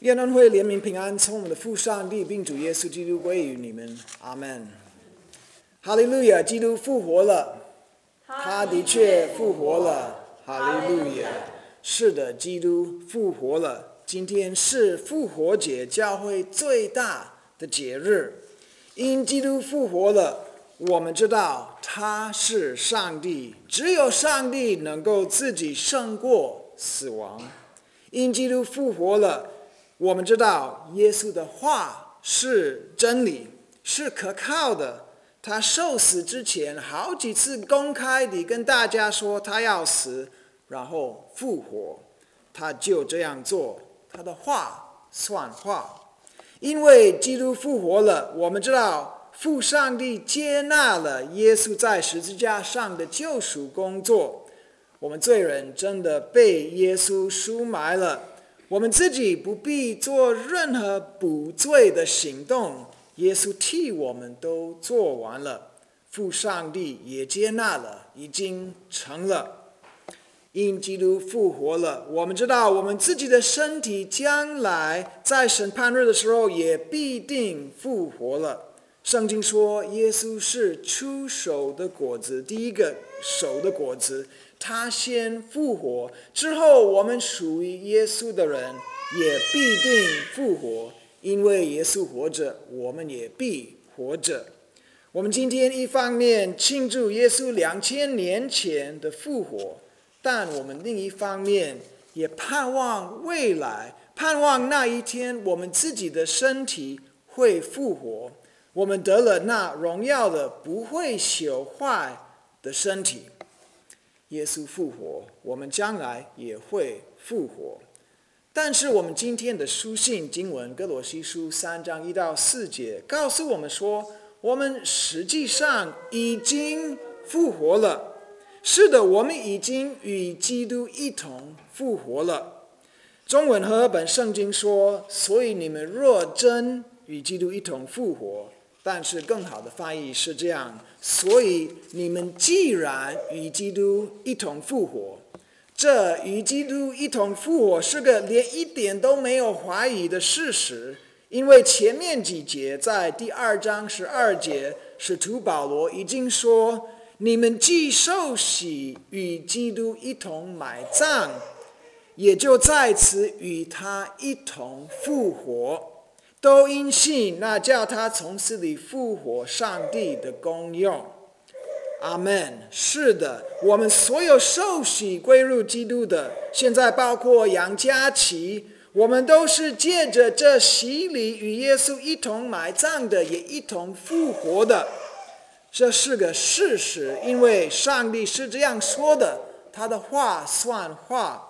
愿恩惠、怜悯、平安从我们的父上帝并主耶稣基督归于你们，阿门。哈利路亚！基督复活了，他的确复活了，哈利路亚！是的，基督复活了。今天是复活节，教会最大的节日。因基督复活了，我们知道他是上帝，只有上帝能够自己胜过死亡。因基督复活了。我们知道耶稣的话是真理，是可靠的。他受死之前，好几次公开地跟大家说他要死，然后复活。他就这样做，他的话算话。因为基督复活了，我们知道父上帝接纳了耶稣在十字架上的救赎工作。我们罪人真的被耶稣赎埋了。我们自己不必做任何补罪的行动，耶稣替我们都做完了，父上帝也接纳了，已经成了。因基督复活了，我们知道我们自己的身体将来在审判日的时候也必定复活了。圣经说，耶稣是出手的果子，第一个手的果子。他先复活之后，我们属于耶稣的人也必定复活，因为耶稣活着，我们也必活着。我们今天一方面庆祝耶稣两千年前的复活，但我们另一方面也盼望未来，盼望那一天我们自己的身体会复活，我们得了那荣耀的不会朽坏的身体。耶稣复活，我们将来也会复活。但是我们今天的书信经文《哥罗西书》三章一到四节告诉我们说，我们实际上已经复活了。是的，我们已经与基督一同复活了。中文和本圣经说：“所以你们若真与基督一同复活。”但是更好的翻译是这样：所以你们既然与基督一同复活，这与基督一同复活是个连一点都没有怀疑的事实。因为前面几节在第二章十二节，使徒保罗已经说：你们既受洗与基督一同埋葬，也就在此与他一同复活。都因信那叫他从死里复活上帝的功用，阿门。是的，我们所有受洗归入基督的，现在包括杨佳琪，我们都是借着这洗礼与耶稣一同埋葬的，也一同复活的。这是个事实，因为上帝是这样说的，他的话算话。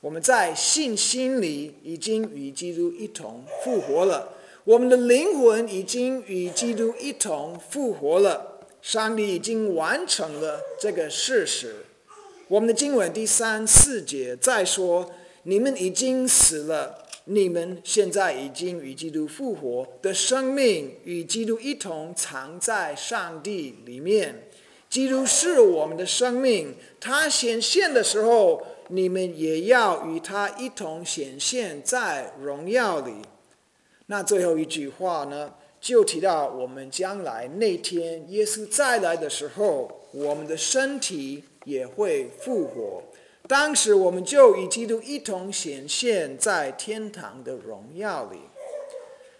我们在信心里已经与基督一同复活了，我们的灵魂已经与基督一同复活了。上帝已经完成了这个事实。我们的经文第三四节再说：你们已经死了，你们现在已经与基督复活的生命与基督一同藏在上帝里面。基督是我们的生命，他显现的时候。你们也要与他一同显现在荣耀里。那最后一句话呢，就提到我们将来那天耶稣再来的时候，我们的身体也会复活。当时我们就与基督一同显现在天堂的荣耀里。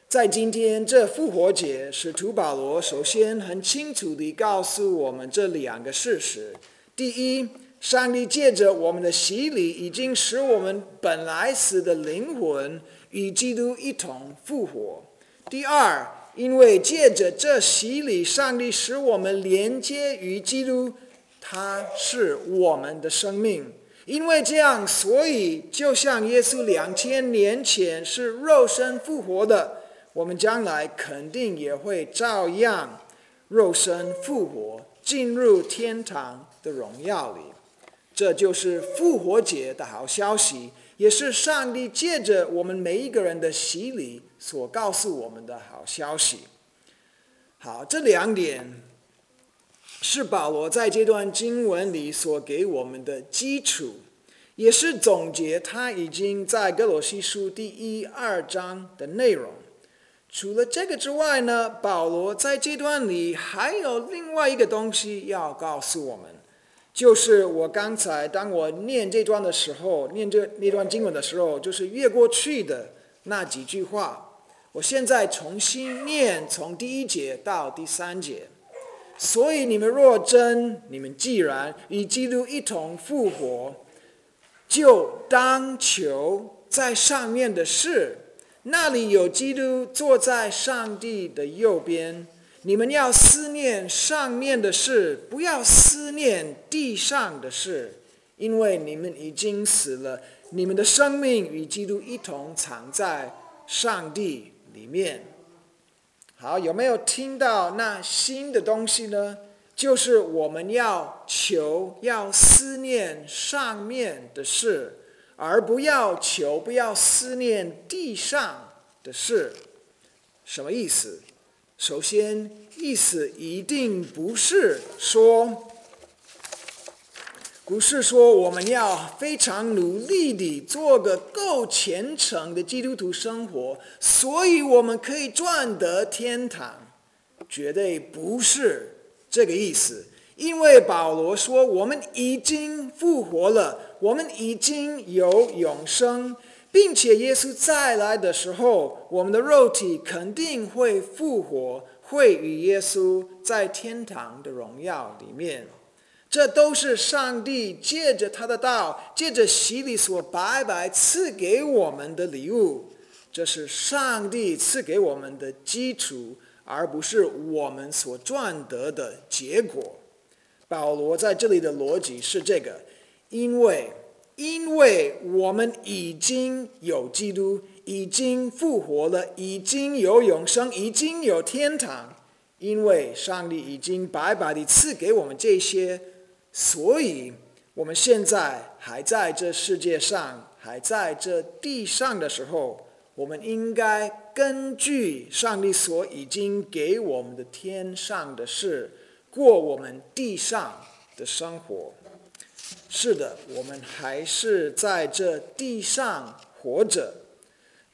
在今天这复活节，使徒保罗首先很清楚地告诉我们这两个事实：第一。上帝借着我们的洗礼，已经使我们本来死的灵魂与基督一同复活。第二，因为借着这洗礼，上帝使我们连接于基督，他是我们的生命。因为这样，所以就像耶稣两千年前是肉身复活的，我们将来肯定也会照样肉身复活，进入天堂的荣耀里。这就是复活节的好消息，也是上帝借着我们每一个人的洗礼所告诉我们的好消息。好，这两点是保罗在这段经文里所给我们的基础，也是总结他已经在哥罗西书第一二章的内容。除了这个之外呢，保罗在这段里还有另外一个东西要告诉我们，就是我刚才当我念这段的时候，念这那段经文的时候，就是越过去的那几句话。我现在重新念，从第一节到第三节。所以你们若真，你们既然与基督一同复活。就当求在上面的事，那里有基督坐在上帝的右边。你们要思念上面的事，不要思念地上的事，因为你们已经死了，你们的生命与基督一同藏在上帝里面。好，有没有听到那新的东西呢？就是我们要求，要思念上面的事，而不要求，不要思念地上的事。什么意思？首先，意思一定不是说，不是说我们要非常努力地做个够虔诚的基督徒生活，所以我们可以赚得天堂。绝对不是。这个意思，因为保罗说我们已经复活了，我们已经有永生，并且耶稣再来的时候，我们的肉体肯定会复活，会与耶稣在天堂的荣耀里面。这都是上帝借着他的道，借着洗礼所白白赐给我们的礼物。这是上帝赐给我们的基础。而不是我们所赚得的结果。保罗在这里的逻辑是这个：因为，因为我们已经有基督，已经复活了，已经有永生，已经有天堂。因为上帝已经白白的赐给我们这些，所以我们现在还在这世界上，还在这地上的时候。我们应该根据上帝所已经给我们的天上的事，过我们地上的生活。是的，我们还是在这地上活着。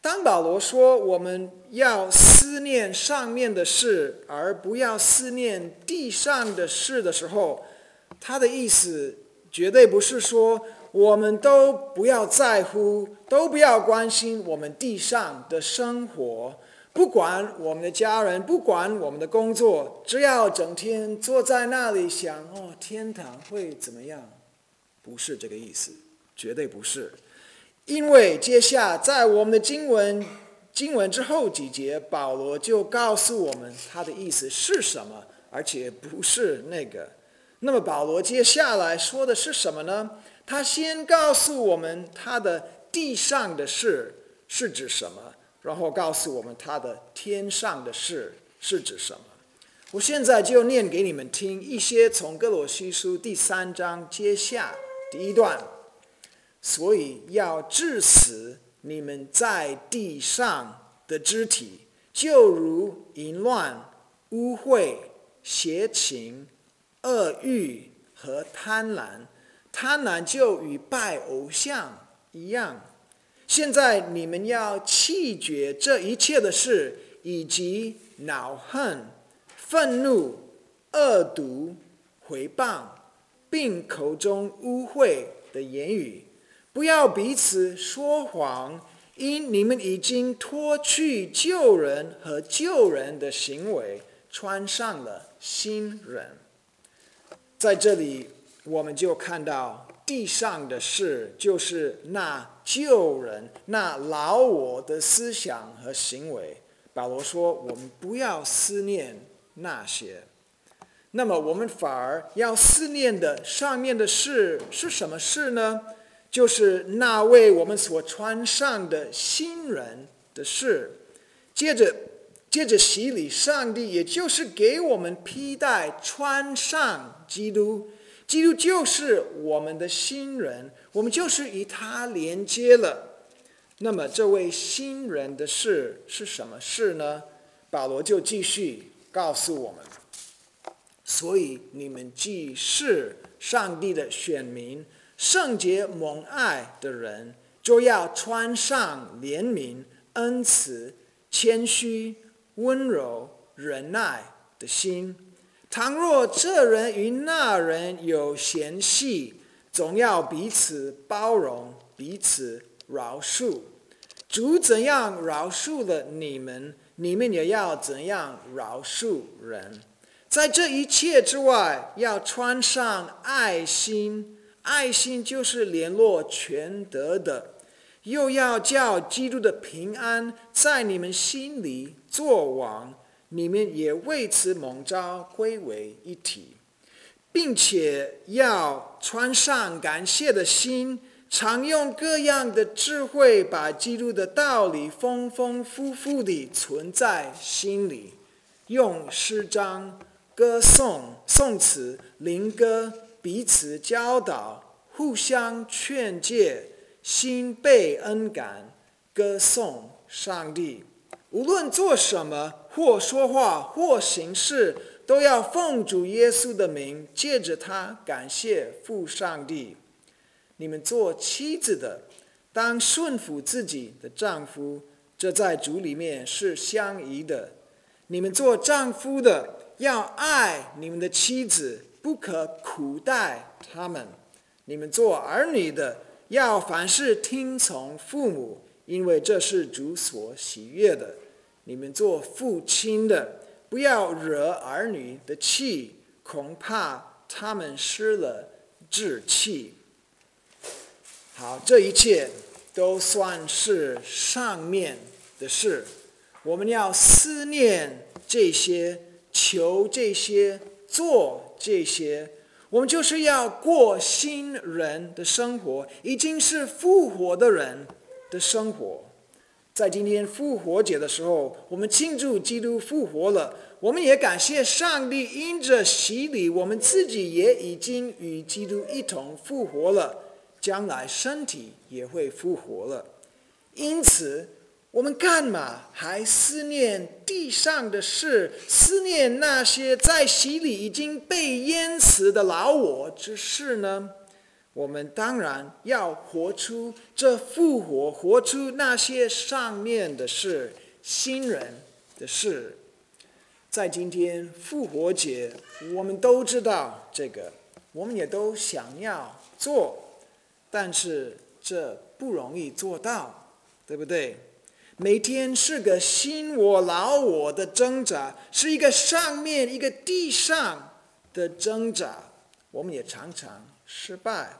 当保罗说我们要思念上面的事，而不要思念地上的事的时候，他的意思绝对不是说。我们都不要在乎，都不要关心我们地上的生活，不管我们的家人，不管我们的工作，只要整天坐在那里想哦，天堂会怎么样？不是这个意思，绝对不是。因为接下在我们的经文经文之后几节，保罗就告诉我们他的意思是什么，而且不是那个。那么保罗接下来说的是什么呢？他先告诉我们他的地上的事是指什么，然后告诉我们他的天上的事是指什么。我现在就念给你们听一些从哥罗西书第三章接下一段。所以要致死你们在地上的肢体，就如淫乱、污秽、邪情、恶欲和贪婪。贪婪就与拜偶像一样。现在你们要弃绝这一切的事，以及恼恨、愤怒、恶毒、回谤，并口中污秽的言语。不要彼此说谎，因你们已经脱去旧人和旧人的行为，穿上了新人。在这里。我们就看到地上的事，就是那旧人、那老我的思想和行为。保罗说：“我们不要思念那些，那么我们反而要思念的上面的事是什么事呢？就是那位我们所穿上的新人的事。接着，接着洗礼，上帝也就是给我们披戴穿上基督。”基督就是我们的新人，我们就是与他连接了。那么，这位新人的事是什么事呢？保罗就继续告诉我们：所以你们既是上帝的选民，圣洁蒙爱的人，就要穿上怜悯、恩慈、谦虚、温柔、忍耐的心。倘若这人与那人有嫌隙，总要彼此包容，彼此饶恕。主怎样饶恕了你们，你们也要怎样饶恕人。在这一切之外，要穿上爱心。爱心就是联络全德的，又要叫基督的平安在你们心里作王。你们也为此蒙召归为一体，并且要穿上感谢的心，常用各样的智慧，把基督的道理丰丰富富地存在心里，用诗章、歌颂、颂词、灵歌彼此教导，互相劝诫，心被恩感，歌颂上帝。无论做什么。或说话，或行事，都要奉主耶稣的名，借着他感谢父上帝。你们做妻子的，当顺服自己的丈夫，这在主里面是相宜的。你们做丈夫的，要爱你们的妻子，不可苦待他们。你们做儿女的，要凡事听从父母，因为这是主所喜悦的。你们做父亲的，不要惹儿女的气，恐怕他们失了志气。好，这一切都算是上面的事，我们要思念这些，求这些，做这些，我们就是要过新人的生活，已经是复活的人的生活。在今天复活节的时候，我们庆祝基督复活了。我们也感谢上帝，因着洗礼，我们自己也已经与基督一同复活了。将来身体也会复活了。因此，我们干嘛还思念地上的事？思念那些在洗礼已经被淹死的老我之事呢？我们当然要活出这复活，活出那些上面的事、新人的事。在今天复活节，我们都知道这个，我们也都想要做，但是这不容易做到，对不对？每天是个新我、老我的挣扎，是一个上面一个地上的挣扎，我们也常常失败。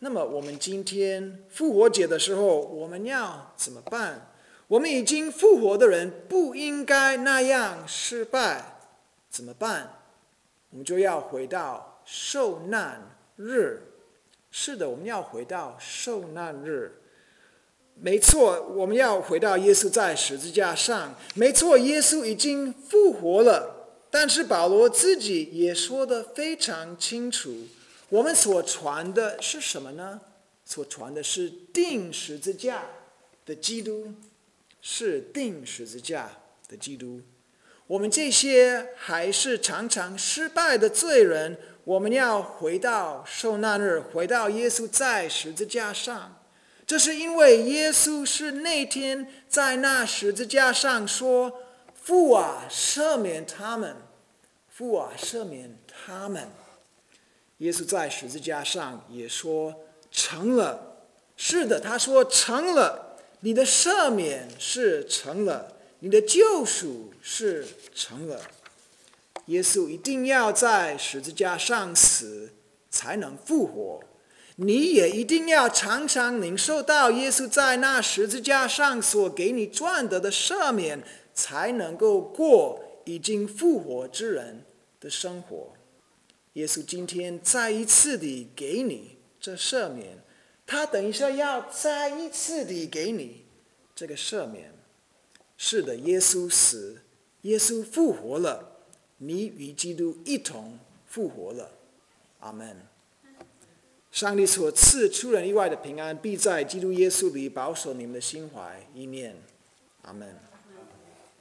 那么我们今天复活节的时候，我们要怎么办？我们已经复活的人不应该那样失败，怎么办？我们就要回到受难日。是的，我们要回到受难日。没错，我们要回到耶稣在十字架上。没错，耶稣已经复活了。但是保罗自己也说的非常清楚。我们所传的是什么呢？所传的是钉十字架的基督，是钉十字架的基督。我们这些还是常常失败的罪人，我们要回到受难日，回到耶稣在十字架上。这是因为耶稣是那天在那十字架上说：“父啊，赦免他们！父啊，赦免他们！”耶稣在十字架上也说成了，是的，他说成了，你的赦免是成了，你的救赎是成了。耶稣一定要在十字架上死，才能复活。你也一定要常常领受到耶稣在那十字架上所给你赚得的赦免，才能够过已经复活之人的生活。耶稣今天再一次的给你这赦免，他等一下要再一次的给你这个赦免。是的，耶稣死，耶稣复活了，你与基督一同复活了。阿门。上帝所赐出人意外的平安，必在基督耶稣里保守你们的心怀意念。阿门。